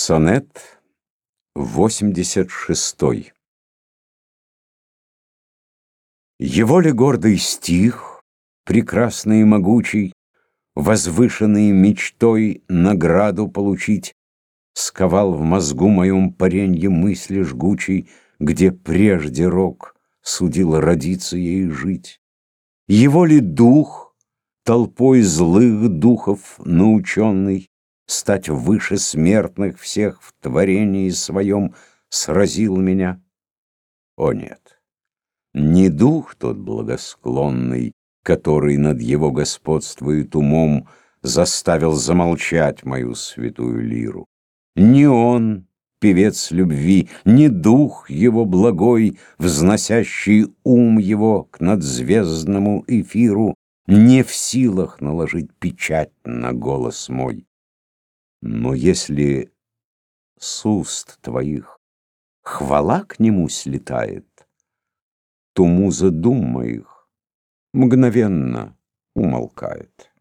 Сонет 86 Его ли гордый стих, прекрасный и могучий, Возвышенный мечтой награду получить, Сковал в мозгу моем паренье мысли жгучей, Где прежде рок судил родиться ей жить? Его ли дух, толпой злых духов наученный, Стать выше смертных всех в творении своем Сразил меня? О нет! Не дух тот благосклонный, Который над его господствует умом, Заставил замолчать мою святую лиру. Не он, певец любви, не дух его благой, Взносящий ум его к надзвездному эфиру, Не в силах наложить печать на голос мой. Но если с уст твоих хвала к нему слетает, то муза дум моих мгновенно умолкает.